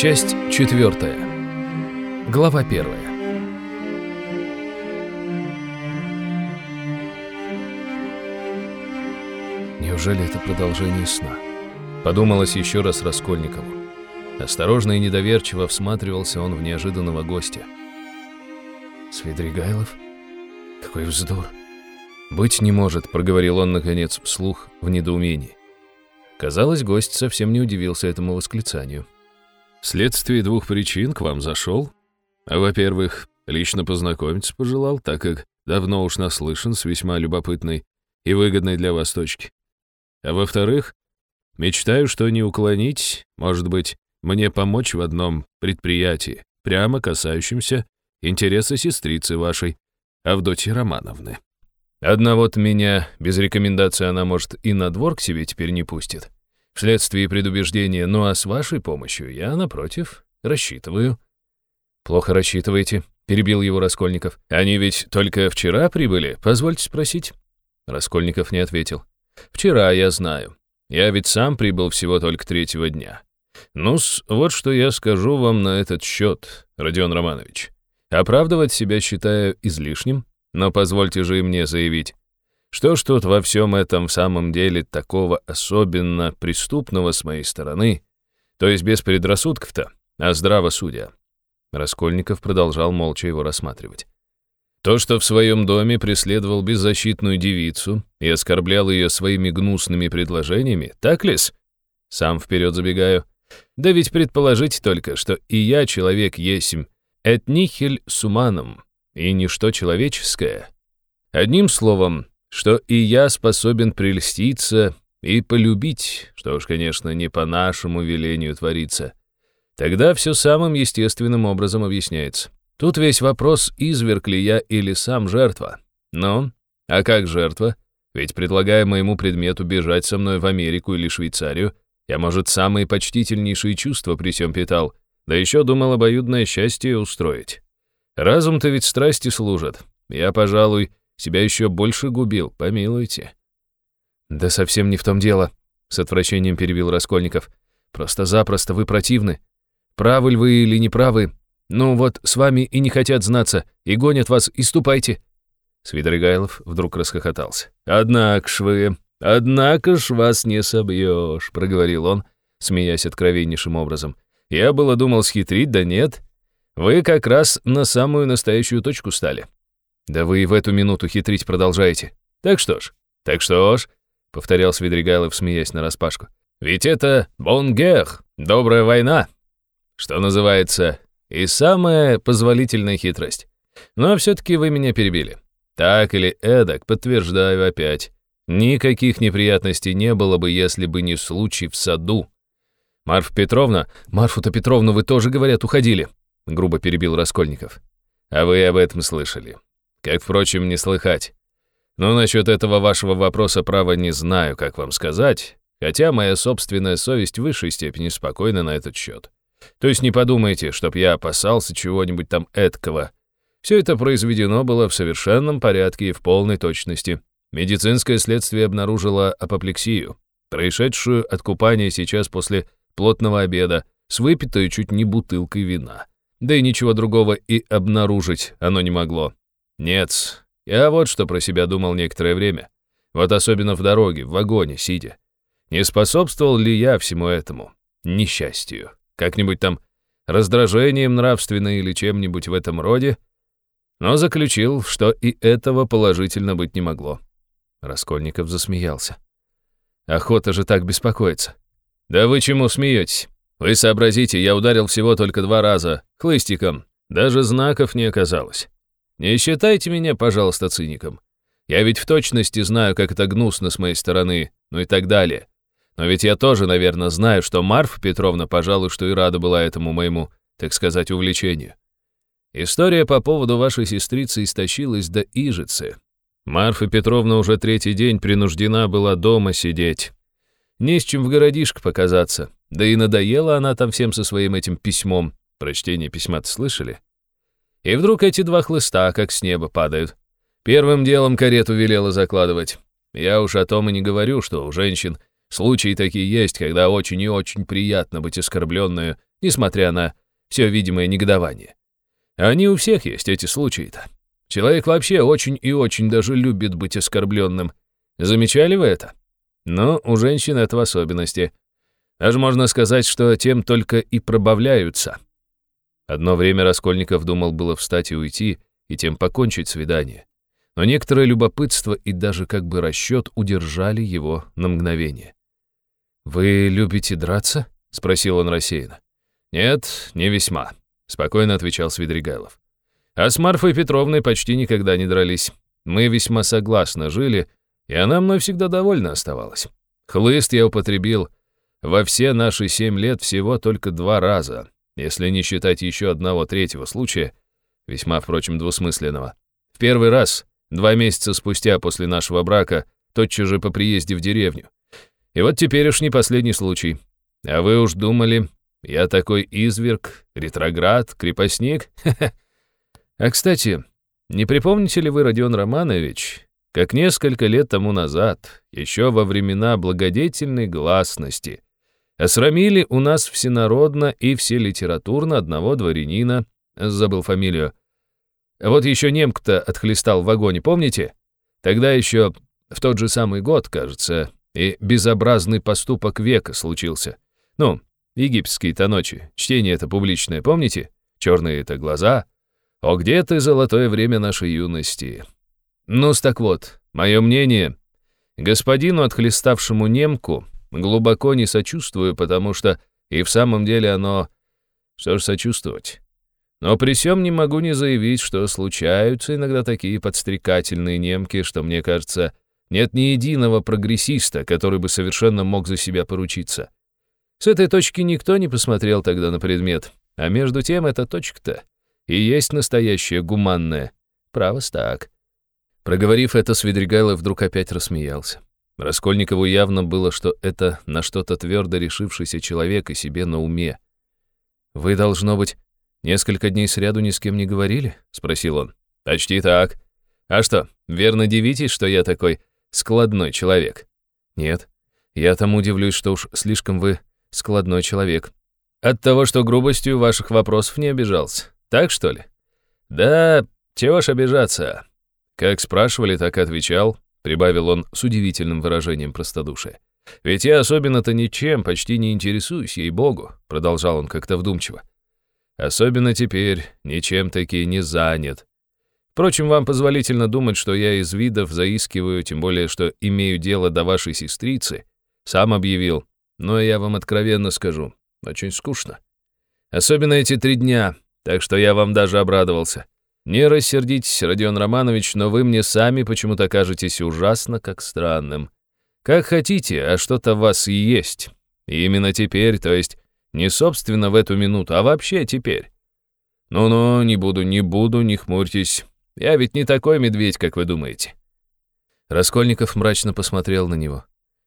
Часть четвертая. Глава первая. Неужели это продолжение сна? Подумалось еще раз Раскольникову. Осторожно и недоверчиво всматривался он в неожиданного гостя. «Свидригайлов? Какой вздор!» «Быть не может», — проговорил он, наконец, вслух в недоумении. Казалось, гость совсем не удивился этому восклицанию. «Вследствие двух причин к вам зашел. Во-первых, лично познакомиться пожелал, так как давно уж наслышан с весьма любопытной и выгодной для вас точки. А во-вторых, мечтаю, что не уклонить, может быть, мне помочь в одном предприятии, прямо касающемся интереса сестрицы вашей, Авдотьи Романовны. Одна вот меня, без рекомендации она, может, и на двор к себе теперь не пустит. Вследствие предубеждения, ну а с вашей помощью я, напротив, рассчитываю. Плохо рассчитываете, перебил его Раскольников. Они ведь только вчера прибыли, позвольте спросить. Раскольников не ответил. Вчера, я знаю. Я ведь сам прибыл всего только третьего дня. Ну-с, вот что я скажу вам на этот счет, Родион Романович. Оправдывать себя считаю излишним, но позвольте же и мне заявить, что ж тут во всем этом в самом деле такого особенно преступного с моей стороны, то есть без предрассудков-то, а здраво судя. Раскольников продолжал молча его рассматривать. То, что в своем доме преследовал беззащитную девицу и оскорблял ее своими гнусными предложениями, так ли-с? Сам вперед забегаю. Да ведь предположить только, что и я человек есмь, эт нихель суманом, и ничто человеческое. Одним словом, что и я способен прельститься и полюбить, что уж, конечно, не по нашему велению творится. Тогда все самым естественным образом объясняется. Тут весь вопрос, изверг ли я или сам жертва. Но, а как жертва? Ведь предлагая моему предмету бежать со мной в Америку или Швейцарию, я, может, самые почтительнейшие чувства при всем питал, да еще думал обоюдное счастье устроить. Разум-то ведь страсти служит. Я, пожалуй, себя еще больше губил, помилуйте. Да совсем не в том дело, с отвращением перебил Раскольников. Просто-запросто вы противны. Правы ли вы или не правы? Ну вот, с вами и не хотят знаться, и гонят вас, и ступайте. Свидригайлов вдруг расхохотался. «Однако ж вы, однако ж вас не собьешь», — проговорил он, смеясь откровеннейшим образом. «Я было думал схитрить, да нет. Вы как раз на самую настоящую точку стали. Да вы и в эту минуту хитрить продолжаете. Так что ж, так что ж, повторял Свидригайлов, смеясь нараспашку. Ведь это бонгех, добрая война, что называется, и самая позволительная хитрость. Но все-таки вы меня перебили. Так или эдак, подтверждаю опять. Никаких неприятностей не было бы, если бы не случай в саду. Марфа Петровна, Марфу-то Петровну вы тоже, говорят, уходили грубо перебил Раскольников. А вы об этом слышали. Как, впрочем, не слыхать. Но насчет этого вашего вопроса, право, не знаю, как вам сказать, хотя моя собственная совесть в высшей степени спокойна на этот счет. То есть не подумайте, чтоб я опасался чего-нибудь там эткого. Все это произведено было в совершенном порядке и в полной точности. Медицинское следствие обнаружило апоплексию, происшедшую от купания сейчас после плотного обеда с выпитой чуть не бутылкой вина. Да и ничего другого и обнаружить оно не могло. Нет, я вот что про себя думал некоторое время. Вот особенно в дороге, в вагоне, сидя. Не способствовал ли я всему этому? Несчастью. Как-нибудь там раздражением нравственным или чем-нибудь в этом роде? Но заключил, что и этого положительно быть не могло. Раскольников засмеялся. Охота же так беспокоиться. Да вы чему смеетесь? Вы сообразите, я ударил всего только два раза, хлыстиком. Даже знаков не оказалось. Не считайте меня, пожалуйста, циником. Я ведь в точности знаю, как это гнусно с моей стороны, ну и так далее. Но ведь я тоже, наверное, знаю, что Марфа Петровна, пожалуй, что и рада была этому моему, так сказать, увлечению. История по поводу вашей сестрицы истощилась до ижицы. Марфа Петровна уже третий день принуждена была дома сидеть. Не с чем в городишко показаться. Да и надоела она там всем со своим этим письмом. Прочтение письма-то слышали? И вдруг эти два хлыста как с неба падают. Первым делом карету велела закладывать. Я уж о том и не говорю, что у женщин случаи такие есть, когда очень и очень приятно быть оскорбленную несмотря на все видимое негодование. Они у всех есть, эти случаи-то. Человек вообще очень и очень даже любит быть оскорбленным. Замечали вы это? Но у женщин это в особенности. Даже можно сказать, что тем только и пробавляются. Одно время Раскольников думал было встать и уйти, и тем покончить свидание. Но некоторое любопытство и даже как бы расчет удержали его на мгновение. «Вы любите драться?» — спросил он рассеянно. «Нет, не весьма», — спокойно отвечал Свидригайлов. «А с Марфой Петровной почти никогда не дрались. Мы весьма согласно жили, и она мной всегда довольна оставалась. Хлыст я употребил во все наши семь лет всего только два раза, если не считать еще одного третьего случая, весьма, впрочем, двусмысленного. В первый раз, два месяца спустя после нашего брака, тотчас же по приезде в деревню. И вот теперь уж не последний случай. А вы уж думали, я такой изверг, ретроград, крепостник? А, кстати, не припомните ли вы, Родион Романович, как несколько лет тому назад, еще во времена благодетельной гласности, осрамили у нас всенародно и вселитературно одного дворянина, забыл фамилию. Вот еще немка-то отхлестал в вагоне, помните? Тогда еще в тот же самый год, кажется, и безобразный поступок века случился. Ну, египетские-то ночи, чтение это публичное, помните? Черные это глаза. О, где ты, золотое время нашей юности? ну так вот, мое мнение, господину отхлеставшему немку глубоко не сочувствую, потому что и в самом деле оно... Что ж сочувствовать? Но при всем не могу не заявить, что случаются иногда такие подстрекательные немки, что, мне кажется, нет ни единого прогрессиста, который бы совершенно мог за себя поручиться. С этой точки никто не посмотрел тогда на предмет, а между тем эта точка-то и есть настоящая гуманная. Право так. Проговорив это, Свидригайлов вдруг опять рассмеялся. Раскольникову явно было, что это на что-то твердо решившийся человек и себе на уме. «Вы, должно быть, несколько дней сряду ни с кем не говорили?» — спросил он. «Почти так. А что, верно дивитесь, что я такой складной человек?» «Нет. Я тому удивлюсь, что уж слишком вы складной человек. От того, что грубостью ваших вопросов не обижался. Так, что ли?» «Да, чего ж обижаться?» Как спрашивали, так и отвечал, прибавил он с удивительным выражением простодушия. «Ведь я особенно-то ничем почти не интересуюсь, ей-богу», продолжал он как-то вдумчиво. «Особенно теперь ничем таки не занят. Впрочем, вам позволительно думать, что я из видов заискиваю, тем более, что имею дело до вашей сестрицы. Сам объявил. Но я вам откровенно скажу, очень скучно. Особенно эти три дня, так что я вам даже обрадовался. Не рассердитесь, Родион Романович, но вы мне сами почему-то кажетесь ужасно как странным. Как хотите, а что-то в вас и есть. И именно теперь, то есть не собственно в эту минуту, а вообще теперь. Ну-ну, не буду, не буду, не хмурьтесь. Я ведь не такой медведь, как вы думаете. Раскольников мрачно посмотрел на него.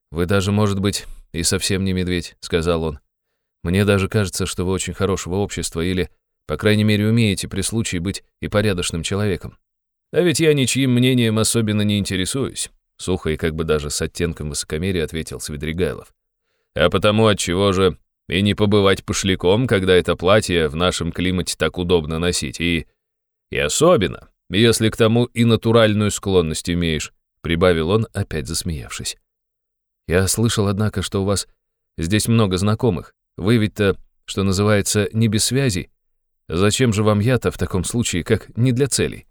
«Вы даже, может быть, и совсем не медведь», — сказал он. «Мне даже кажется, что вы очень хорошего общества или, по крайней мере, умеете при случае быть и порядочным человеком. А ведь я ничьим мнением особенно не интересуюсь», — сухо и как бы даже с оттенком высокомерия ответил Свидригайлов. «А потому отчего же и не побывать пошляком, когда это платье в нашем климате так удобно носить, и... и особенно, если к тому и натуральную склонность имеешь», — прибавил он, опять засмеявшись. «Я слышал, однако, что у вас здесь много знакомых. Вы ведь-то, что называется, не без связи. Зачем же вам я-то в таком случае, как не для целей?»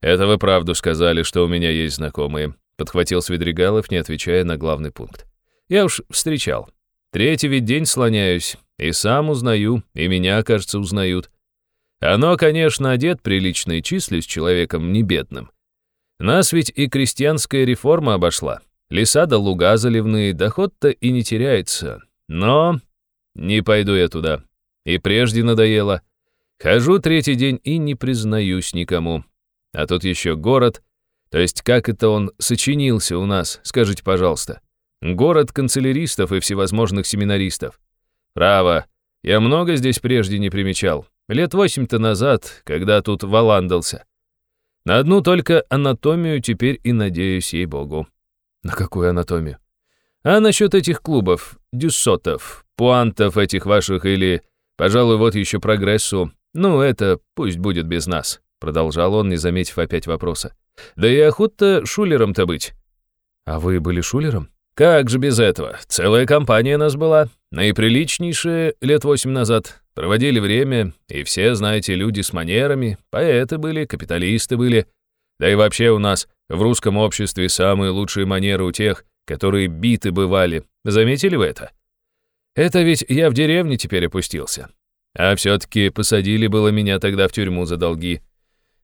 «Это вы правду сказали, что у меня есть знакомые», — подхватил Свидригалов, не отвечая на главный пункт. «Я уж встречал. Третий ведь день слоняюсь, и сам узнаю, и меня, кажется, узнают. Оно, конечно, одет прилично и числюсь человеком не бедным. Нас ведь и крестьянская реформа обошла. Леса да луга заливные, доход-то и не теряется. Но не пойду я туда. И прежде надоело. Хожу третий день и не признаюсь никому. А тут еще город. То есть как это он сочинился у нас, скажите, пожалуйста. Город канцеляристов и всевозможных семинаристов. Право, я много здесь прежде не примечал. Лет восемь-то назад, когда тут валандался. На одну только анатомию теперь и надеюсь, ей-богу. На какую анатомию? А насчет этих клубов, дюссотов, пуантов этих ваших или Пожалуй, вот еще прогрессу. Ну, это пусть будет без нас», — продолжал он, не заметив опять вопроса. «Да и охота шулером-то быть». «А вы были шулером?» «Как же без этого? Целая компания нас была. Наиприличнейшая лет восемь назад. Проводили время, и все, знаете, люди с манерами, поэты были, капиталисты были. Да и вообще у нас в русском обществе самые лучшие манеры у тех, которые биты бывали. Заметили вы это? Это ведь я в деревне теперь опустился. А все-таки посадили было меня тогда в тюрьму за долги.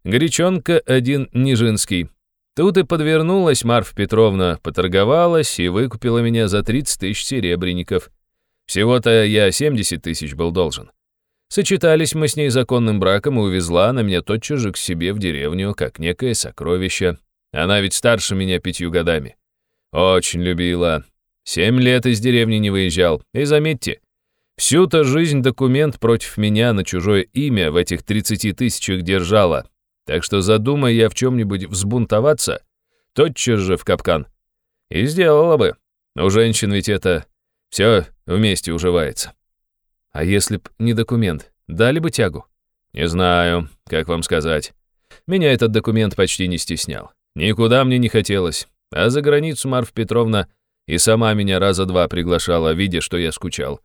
Горячонка один Нижинский. Тут и подвернулась Марфа Петровна, поторговалась и выкупила меня за 30 тысяч серебряников. Всего-то я 70 тысяч был должен. Сочетались мы с ней законным браком и увезла она меня тотчас же к себе в деревню, как некое сокровище. Она ведь старше меня пятью годами. Очень любила. Семь лет из деревни не выезжал. И заметьте, всю-то жизнь документ против меня на чужое имя в этих 30 тысячах держала. Так что задумай я в чем-нибудь взбунтоваться, тотчас же в капкан. И сделала бы. У женщин ведь это все вместе уживается. А если б не документ, дали бы тягу? Не знаю, как вам сказать. Меня этот документ почти не стеснял. Никуда мне не хотелось. А за границу Марфа Петровна и сама меня раза два приглашала, видя, что я скучал.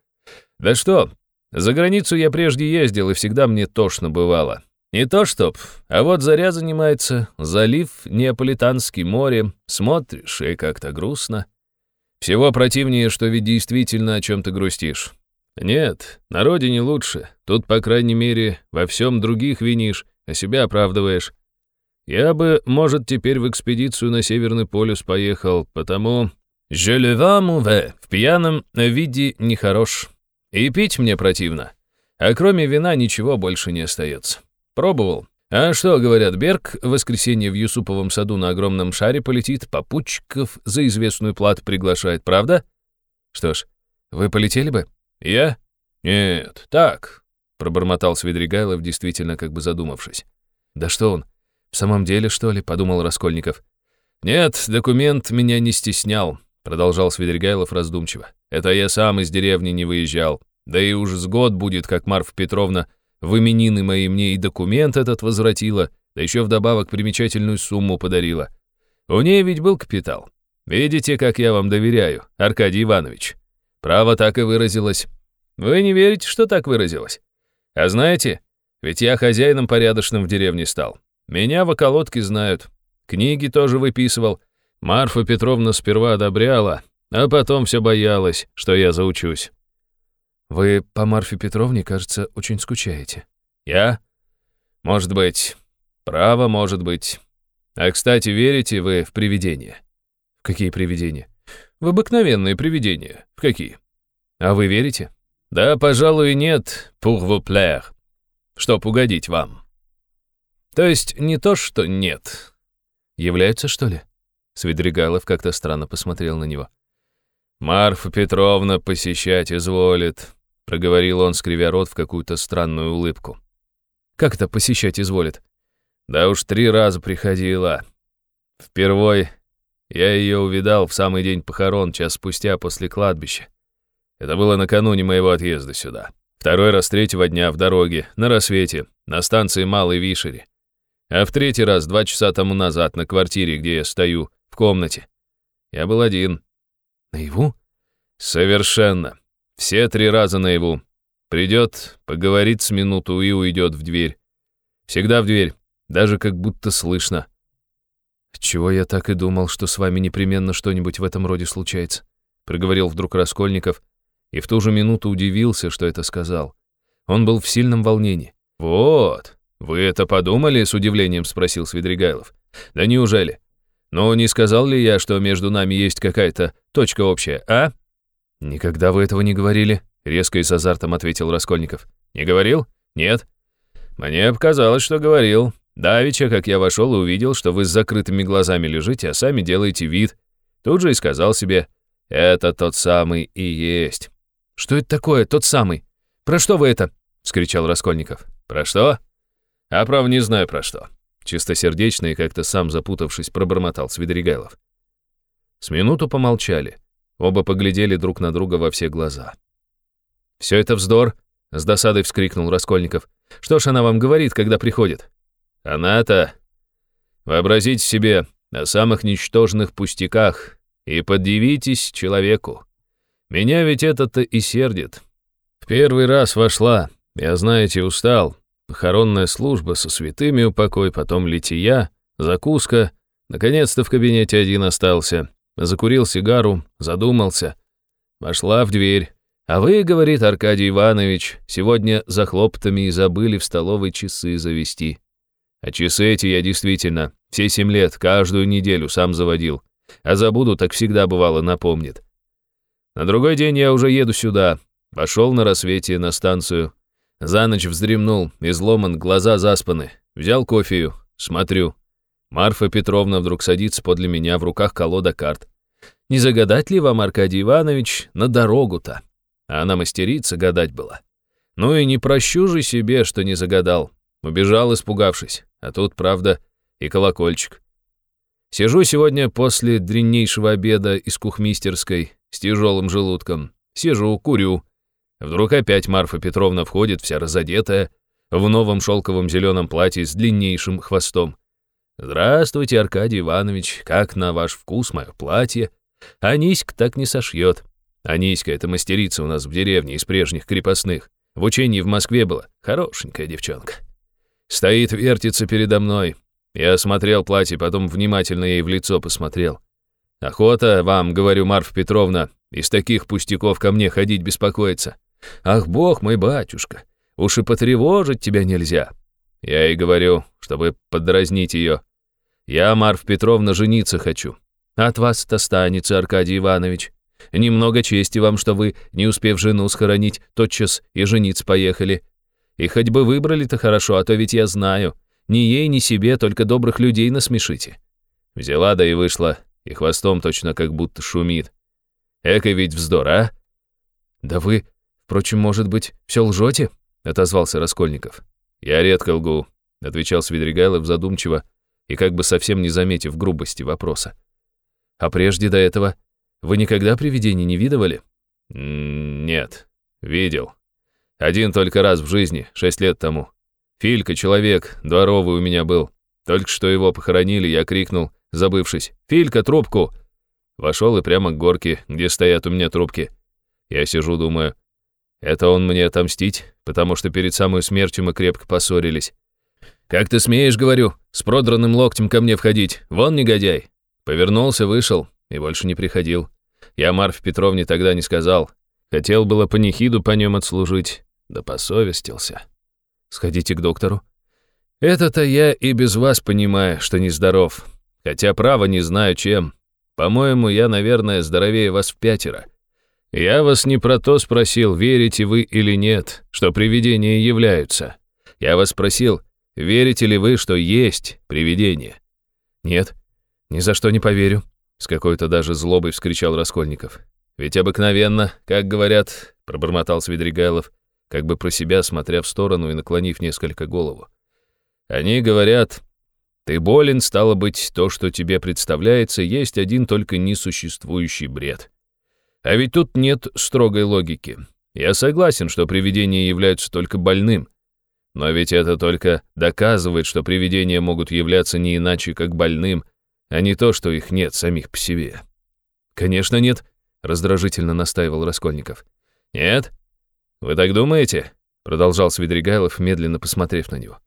Да что, за границу я прежде ездил, и всегда мне тошно бывало. Не то чтоб, а вот заря занимается, залив Неаполитанский море, смотришь, и как-то грустно. Всего противнее, что ведь действительно о чем ты грустишь. Нет, на родине лучше, тут, по крайней мере, во всем других винишь, а себя оправдываешь. Я бы, может, теперь в экспедицию на Северный полюс поехал, потому... «Je le mauvais» в пьяном виде нехорош. И пить мне противно. А кроме вина ничего больше не остается. Пробовал. А что, говорят, Берг в воскресенье в Юсуповом саду на огромном шаре полетит, попутчиков за известную плату приглашает, правда? Что ж, вы полетели бы? Я? Нет, так, пробормотал Свидригайлов, действительно как бы задумавшись. Да что он, в самом деле, что ли, подумал Раскольников. Нет, документ меня не стеснял, продолжал Свидригайлов раздумчиво. Это я сам из деревни не выезжал. Да и уж с год будет, как Марфа Петровна в именины мои мне и документ этот возвратила, да еще вдобавок примечательную сумму подарила. У ней ведь был капитал. Видите, как я вам доверяю, Аркадий Иванович. Право так и выразилось. Вы не верите, что так выразилось? А знаете, ведь я хозяином порядочным в деревне стал. Меня в околотке знают. Книги тоже выписывал. Марфа Петровна сперва одобряла, а потом все боялась, что я заучусь. Вы по Марфе Петровне, кажется, очень скучаете. Я? Может быть. Право, может быть. А, кстати, верите вы в привидения? В какие привидения? В обыкновенные привидения. В какие? А вы верите? Да, пожалуй, нет, pour vous plaire. Чтоб угодить вам. То есть не то, что нет. Являются, что ли? Свидригайлов как-то странно посмотрел на него. Марфа Петровна посещать изволит, проговорил он, скривя рот в какую-то странную улыбку. «Как это посещать изволит?» «Да уж три раза приходила. Впервой я ее увидал в самый день похорон, час спустя после кладбища. Это было накануне моего отъезда сюда. Второй раз третьего дня в дороге, на рассвете, на станции Малой Вишери. А в третий раз два часа тому назад на квартире, где я стою, комнате. Я был один. Наяву? Совершенно. Все три раза наяву. Придет, поговорит с минуту и уйдет в дверь. Всегда в дверь, даже как будто слышно. «Чего я так и думал, что с вами непременно что-нибудь в этом роде случается», проговорил вдруг Раскольников, и в ту же минуту удивился, что это сказал. Он был в сильном волнении. «Вот, вы это подумали?» — с удивлением спросил Свидригайлов. «Да неужели? Ну, не сказал ли я, что между нами есть какая-то точка общая, а?» «Никогда вы этого не говорили», — резко и с азартом ответил Раскольников. «Не говорил? Нет?» «Мне показалось, что говорил. Давича, как я вошел и увидел, что вы с закрытыми глазами лежите, а сами делаете вид. Тут же и сказал себе, это тот самый и есть». «Что это такое, тот самый? Про что вы это?» — скричал Раскольников. «Про что?» «А прав не знаю про что». Чистосердечно и как-то сам запутавшись, пробормотал Свидригайлов. С минуту помолчали. Оба поглядели друг на друга во все глаза. «Все это вздор», — с досадой вскрикнул Раскольников. «Что ж она вам говорит, когда приходит?» «Она-то...» «Вообразите себе о самых ничтожных пустяках и подивитесь человеку. Меня ведь это-то и сердит. В первый раз вошла, я, знаете, устал. Похоронная служба со святыми упокой, потом лития, закуска. Наконец-то в кабинете один остался. Закурил сигару, задумался. Вошла в дверь. «А вы, — говорит Аркадий Иванович, — сегодня за хлоптами и забыли в столовой часы завести. А часы эти я действительно все семь лет, каждую неделю сам заводил. А забуду, так всегда бывало напомнит. На другой день я уже еду сюда. Пошел на рассвете на станцию. За ночь вздремнул, изломан, глаза заспаны. Взял кофею, смотрю. Марфа Петровна вдруг садится подле меня, в руках колода карт. Не загадать ли вам, Аркадий Иванович, на дорогу-то? А она мастерица гадать была. Ну и не прощу же себе, что не загадал. Убежал, испугавшись. А тут, правда, и колокольчик. Сижу сегодня после дреннейшего обеда из кухмистерской с тяжелым желудком. Сижу, курю. Вдруг опять Марфа Петровна входит, вся разодетая, в новом шелковом зеленом платье с длиннейшим хвостом. «Здравствуйте, Аркадий Иванович, как на ваш вкус мое платье? Аниська так не сошьет. Аниська — это мастерица у нас в деревне из прежних крепостных. В учении в Москве была. Хорошенькая девчонка. Стоит, вертится передо мной, я осмотрел платье, потом внимательно ей в лицо посмотрел. Охота вам, говорю, Марфа Петровна, из таких пустяков ко мне ходить беспокоиться. Ах, бог мой батюшка, уж и потревожить тебя нельзя. Я ей говорю, чтобы подразнить ее. Я, Марфа Петровна, жениться хочу. От вас-то останется, Аркадий Иванович. Немного чести вам, что вы, не успев жену схоронить, тотчас и жениться поехали. И хоть бы выбрали-то хорошо, а то ведь я знаю, ни ей, ни себе, только добрых людей насмешите. Взяла да и вышла, и хвостом точно как будто шумит. Эко ведь вздор, а? Да вы, впрочем, может быть, все лжете? Отозвался Раскольников. Я редко лгу, отвечал Свидригайлов задумчиво и как бы совсем не заметив грубости вопроса. А прежде до этого вы никогда привидений не видывали? Нет, видел. Один только раз в жизни, шесть лет тому. Филька, человек, дворовый у меня был. Только что его похоронили, я крикнул, забывшись. «Филька, трубку!» Вошел и прямо к горке, где стоят у меня трубки. Я сижу, думаю, это он мне отомстить, потому что перед самой смертью мы крепко поссорились. «Как ты смеешь, говорю, с продранным локтем ко мне входить? Вон негодяй!» Повернулся, вышел и больше не приходил. Я Марфе Петровне тогда не сказал. Хотел было панихиду по нем отслужить, да посовестился. Сходите к доктору. Это-то я и без вас понимаю, что нездоров. Хотя право не знаю чем. По-моему, я, наверное, здоровее вас в пятеро. Я вас не про то спросил, верите вы или нет, что привидения являются. Я вас спросил, верите ли вы, что есть привидения? Нет, ни за что не поверю. С какой-то даже злобой вскричал Раскольников. Ведь обыкновенно, как говорят, пробормотал Свидригайлов, как бы про себя, смотря в сторону и наклонив несколько голову. Они говорят, ты болен, стало быть, то, что тебе представляется, есть один только несуществующий бред. А ведь тут нет строгой логики. Я согласен, что привидения являются только больным. Но ведь это только доказывает, что привидения могут являться не иначе, как больным, а не то, что их нет самих по себе. «Конечно нет», — раздражительно настаивал Раскольников. «Нет? «Вы так думаете?» — продолжал Свидригайлов, медленно посмотрев на него.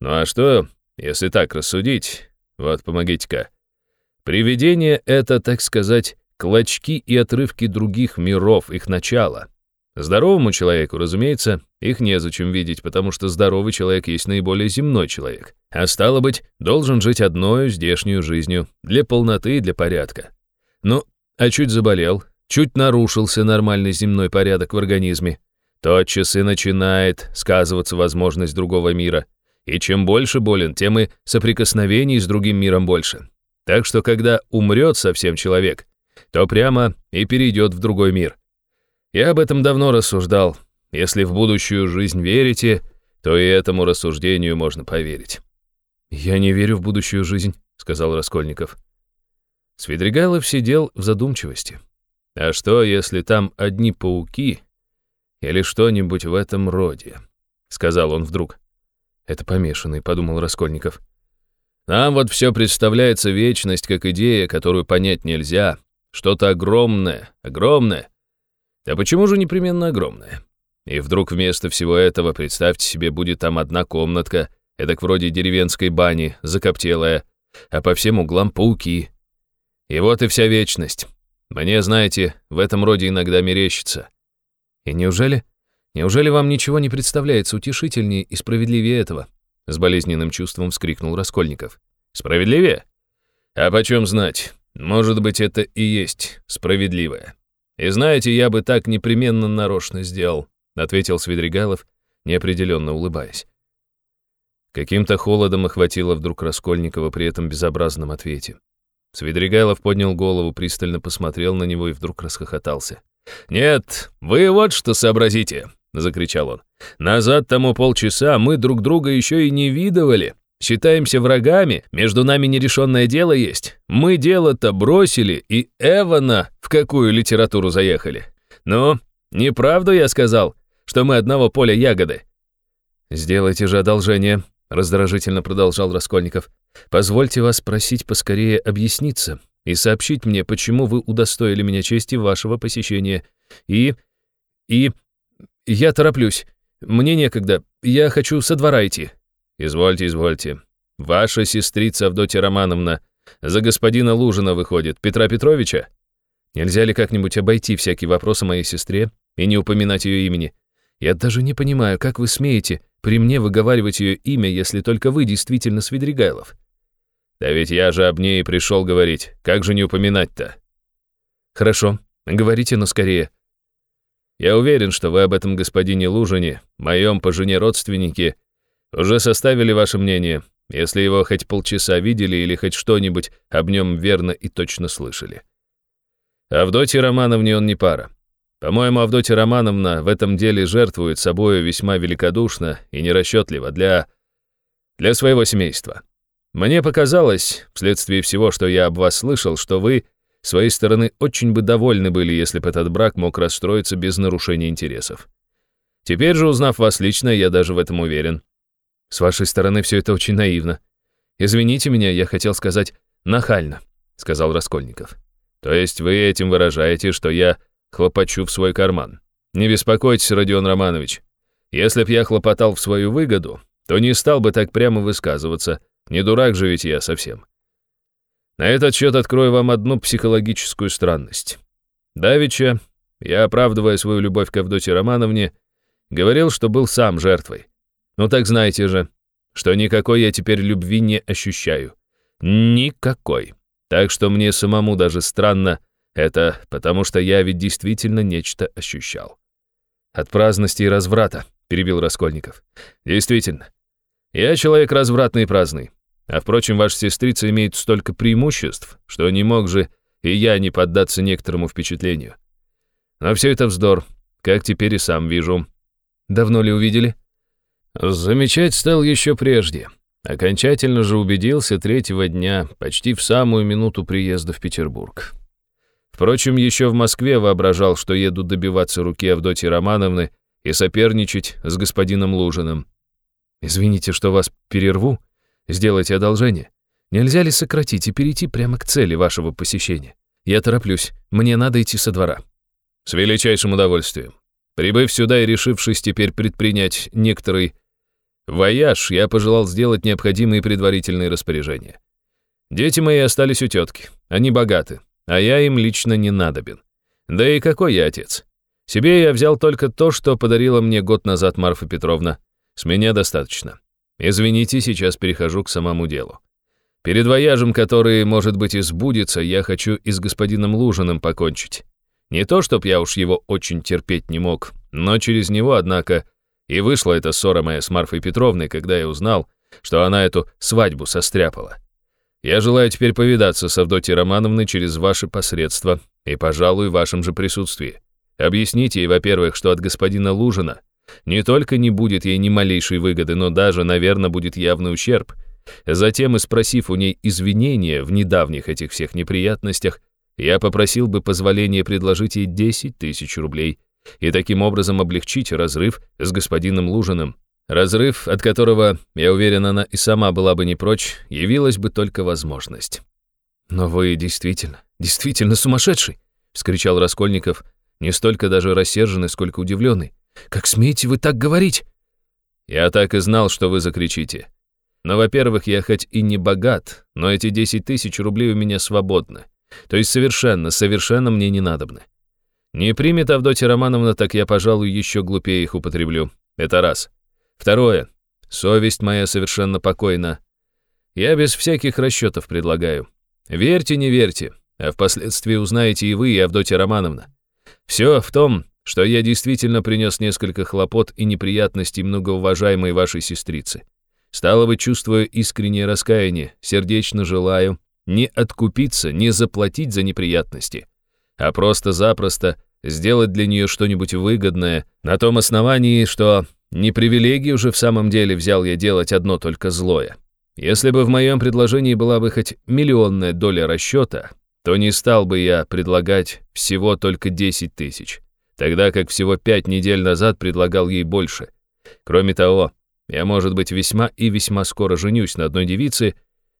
«Ну а что, если так рассудить? Вот, помогите-ка. Привидение — это, так сказать, клочки и отрывки других миров, их начала. Здоровому человеку, разумеется, их незачем видеть, потому что здоровый человек есть наиболее земной человек. А стало быть, должен жить одной здешнюю жизнью, для полноты и для порядка. Ну, а чуть заболел, чуть нарушился нормальный земной порядок в организме, Тотчас и начинает сказываться возможность другого мира. И чем больше болен, тем и соприкосновений с другим миром больше. Так что когда умрет совсем человек, то прямо и перейдет в другой мир. Я об этом давно рассуждал. Если в будущую жизнь верите, то и этому рассуждению можно поверить. «Я не верю в будущую жизнь», — сказал Раскольников. Свидригайлов сидел в задумчивости. «А что, если там одни пауки, или что-нибудь в этом роде», — сказал он вдруг. «Это помешанный», — подумал Раскольников. «Нам вот все представляется вечность как идея, которую понять нельзя. Что-то огромное, огромное. Да почему же непременно огромное? И вдруг вместо всего этого, представьте себе, будет там одна комнатка, эдак вроде деревенской бани, закоптелая, а по всем углам пауки. И вот и вся вечность. Мне, знаете, в этом роде иногда мерещится. И неужели? Неужели вам ничего не представляется утешительнее и справедливее этого? С болезненным чувством вскрикнул Раскольников. Справедливее? А почем знать? Может быть, это и есть справедливое. И знаете, я бы так непременно нарочно сделал, ответил Свидригайлов, неопределенно улыбаясь. Каким-то холодом охватило вдруг Раскольникова при этом безобразном ответе. Свидригайлов поднял голову, пристально посмотрел на него и вдруг расхохотался. «Нет, вы вот что сообразите!» — закричал он. «Назад тому полчаса мы друг друга еще и не видывали. Считаемся врагами, между нами нерешенное дело есть. Мы дело-то бросили, и Эвана в какую литературу заехали. Ну, неправду я сказал, что мы одного поля ягоды». «Сделайте же одолжение», — раздражительно продолжал Раскольников. «Позвольте вас просить поскорее объясниться и сообщить мне, почему вы удостоили меня чести вашего посещения. И... и... я тороплюсь. Мне некогда. Я хочу со двора идти». «Извольте, извольте. Ваша сестрица Авдотья Романовна за господина Лужина выходит, Петра Петровича? Нельзя ли как-нибудь обойти всякий вопрос о моей сестре и не упоминать ее имени? Я даже не понимаю, как вы смеете при мне выговаривать ее имя, если только вы действительно Свидригайлов. Да ведь я же об ней пришел говорить. Как же не упоминать-то? Хорошо, говорите, но скорее. Я уверен, что вы об этом господине Лужине, моем по жене родственнике, уже составили ваше мнение, если его хоть полчаса видели или хоть что-нибудь об нем верно и точно слышали. Авдотье Романовне он не пара. По-моему, Авдотья Романовна в этом деле жертвует собою весьма великодушно и нерасчетливо для... для своего семейства. Мне показалось, вследствие всего, что я об вас слышал, что вы, с своей стороны, очень бы довольны были, если бы этот брак мог расстроиться без нарушения интересов. Теперь же, узнав вас лично, я даже в этом уверен. С вашей стороны все это очень наивно. Извините меня, я хотел сказать «нахально», — сказал Раскольников. То есть вы этим выражаете, что я хлопочу в свой карман. Не беспокойтесь, Родион Романович. Если б я хлопотал в свою выгоду, то не стал бы так прямо высказываться. Не дурак же ведь я совсем. На этот счет открою вам одну психологическую странность. Давича, я, оправдывая свою любовь к Авдоте Романовне, говорил, что был сам жертвой. Ну так знаете же, что никакой я теперь любви не ощущаю. Никакой. Так что мне самому даже странно, это потому что я ведь действительно нечто ощущал. От праздности и разврата, перебил Раскольников. Действительно. Я человек развратный и праздный. А впрочем, ваша сестрица имеет столько преимуществ, что не мог же и я не поддаться некоторому впечатлению. Но все это вздор, как теперь и сам вижу. Давно ли увидели? Замечать стал еще прежде. Окончательно же убедился третьего дня, почти в самую минуту приезда в Петербург. Впрочем, еще в Москве воображал, что еду добиваться руки Авдотьи Романовны и соперничать с господином Лужиным. «Извините, что вас перерву. Сделайте одолжение. Нельзя ли сократить и перейти прямо к цели вашего посещения? Я тороплюсь. Мне надо идти со двора». «С величайшим удовольствием. Прибыв сюда и решившись теперь предпринять некоторый вояж, я пожелал сделать необходимые предварительные распоряжения. Дети мои остались у тетки. Они богаты а я им лично не надобен. Да и какой я отец? Себе я взял только то, что подарила мне год назад Марфа Петровна. С меня достаточно. Извините, сейчас перехожу к самому делу. Перед вояжем, который, может быть, и сбудется, я хочу и с господином Лужиным покончить. Не то, чтоб я уж его очень терпеть не мог, но через него, однако, и вышла эта ссора моя с Марфой Петровной, когда я узнал, что она эту свадьбу состряпала. Я желаю теперь повидаться с Авдотьей Романовной через ваши посредства и, пожалуй, в вашем же присутствии. Объясните ей, во-первых, что от господина Лужина не только не будет ей ни малейшей выгоды, но даже, наверное, будет явный ущерб. Затем, и спросив у ней извинения в недавних этих всех неприятностях, я попросил бы позволения предложить ей 10 тысяч рублей и таким образом облегчить разрыв с господином Лужиным. Разрыв, от которого, я уверен, она и сама была бы не прочь, явилась бы только возможность. «Но вы действительно, действительно сумасшедший!» — вскричал Раскольников, не столько даже рассерженный, сколько удивленный. «Как смеете вы так говорить?» «Я так и знал, что вы закричите. Но, во-первых, я хоть и не богат, но эти 10 тысяч рублей у меня свободны. То есть совершенно, совершенно мне не надобны. Не примет Авдотья Романовна, так я, пожалуй, еще глупее их употреблю. Это раз. Второе. Совесть моя совершенно покойна. Я без всяких расчетов предлагаю. Верьте, не верьте, а впоследствии узнаете и вы, и Авдотья Романовна. Все в том, что я действительно принес несколько хлопот и неприятностей многоуважаемой вашей сестрицы. Стало быть, чувствуя искреннее раскаяние, сердечно желаю не откупиться, не заплатить за неприятности, а просто-запросто сделать для нее что-нибудь выгодное на том основании, что не привилегию же в самом деле взял я делать одно только злое. Если бы в моем предложении была бы хоть миллионная доля расчета, то не стал бы я предлагать всего только 10 тысяч, тогда как всего пять недель назад предлагал ей больше. Кроме того, я, может быть, весьма и весьма скоро женюсь на одной девице,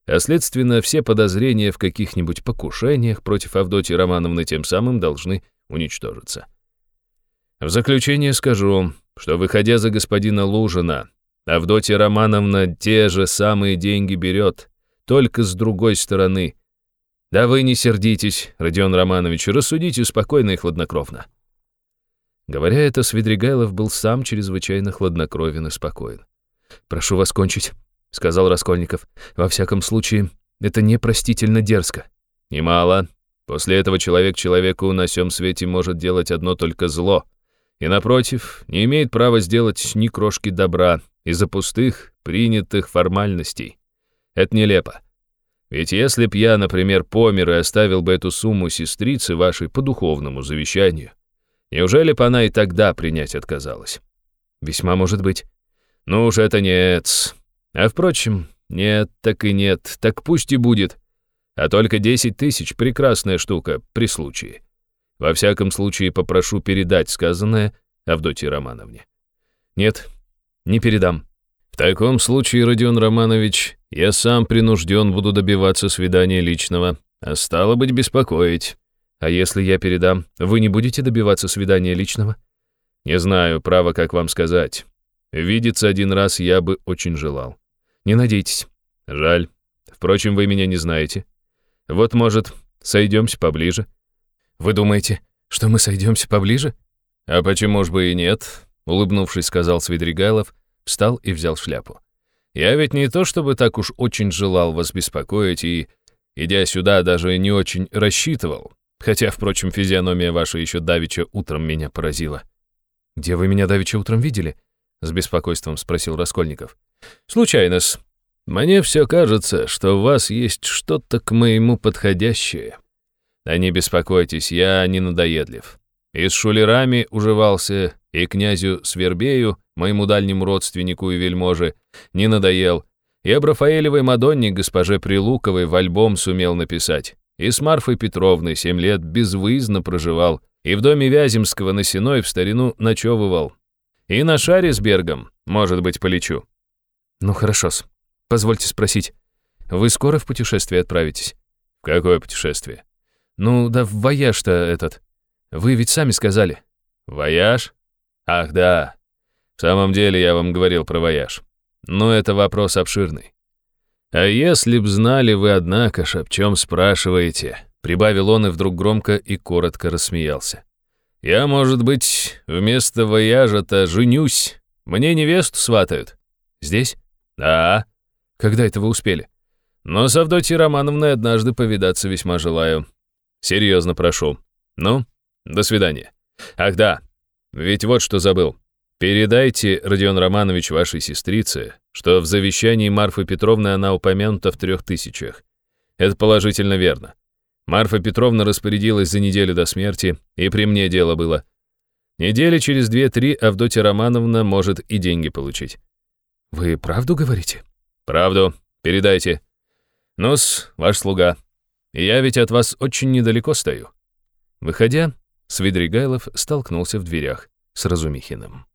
а следственно все подозрения в каких-нибудь покушениях против Авдотьи Романовны тем самым должны уничтожиться. В заключение скажу, что, выходя за господина Лужина, Авдотья Романовна те же самые деньги берет, только с другой стороны. Да вы не сердитесь, Родион Романович, рассудите спокойно и хладнокровно. Говоря это, Свидригайлов был сам чрезвычайно хладнокровен и спокоен. «Прошу вас кончить», — сказал Раскольников. «Во всяком случае, это непростительно дерзко». «Немало. После этого человек человеку на всем свете может делать одно только зло. И, напротив, не имеет права сделать ни крошки добра, из-за пустых, принятых формальностей. Это нелепо. Ведь если б я, например, помер и оставил бы эту сумму сестрице вашей по духовному завещанию, неужели бы она и тогда принять отказалась? Весьма может быть. Ну уж это нет. А впрочем, нет, так и нет, так пусть и будет. А только 10 тысяч — прекрасная штука при случае. Во всяком случае, попрошу передать сказанное Авдотье Романовне. Нет, не передам. В таком случае, Родион Романович, я сам принужден буду добиваться свидания личного, а стало быть, беспокоить. А если я передам, вы не будете добиваться свидания личного? Не знаю, право, как вам сказать. Видеться один раз я бы очень желал. Не надейтесь. Жаль. Впрочем, вы меня не знаете. Вот, может, сойдемся поближе. Вы думаете, что мы сойдемся поближе? А почему ж бы и нет? улыбнувшись, сказал Свидригайлов, встал и взял шляпу. «Я ведь не то чтобы так уж очень желал вас беспокоить и, идя сюда, даже не очень рассчитывал, хотя, впрочем, физиономия ваша еще давеча утром меня поразила». «Где вы меня давеча утром видели?» — с беспокойством спросил Раскольников. «Случайно-с. Мне все кажется, что у вас есть что-то к моему подходящее. Да не беспокойтесь, я не надоедлив. И с шулерами уживался, и князю Свербею, моему дальнему родственнику и вельможе, не надоел. И об Рафаэлевой Мадонне госпоже Прилуковой в альбом сумел написать. И с Марфой Петровной семь лет безвыездно проживал. И в доме Вяземского на Сеной в старину ночевывал. И на шаре с Бергом, может быть, полечу. Ну хорошо-с. Позвольте спросить, вы скоро в путешествие отправитесь? В какое путешествие? Ну, да в вояж-то этот. Вы ведь сами сказали. Вояж? Ах, да. В самом деле я вам говорил про вояж. Но это вопрос обширный. А если б знали вы, однако ж, об чем спрашиваете, прибавил он и вдруг громко и коротко рассмеялся. Я, может быть, вместо вояжа-то женюсь. Мне невесту сватают. Здесь? Да. Когда это вы успели? Но с Авдотьей Романовной однажды повидаться весьма желаю. Серьезно прошу. Ну, до свидания. Ах да, ведь вот что забыл. Передайте, Родион Романович, вашей сестрице, что в завещании Марфы Петровны она упомянута в трех тысячах. Это положительно верно. Марфа Петровна распорядилась за неделю до смерти, и при мне дело было. Недели через две-три Авдотья Романовна может и деньги получить. Вы правду говорите? Правду. Передайте. Ну-с, ваш слуга. Я ведь от вас очень недалеко стою. Выходя, Свидригайлов столкнулся в дверях с Разумихиным.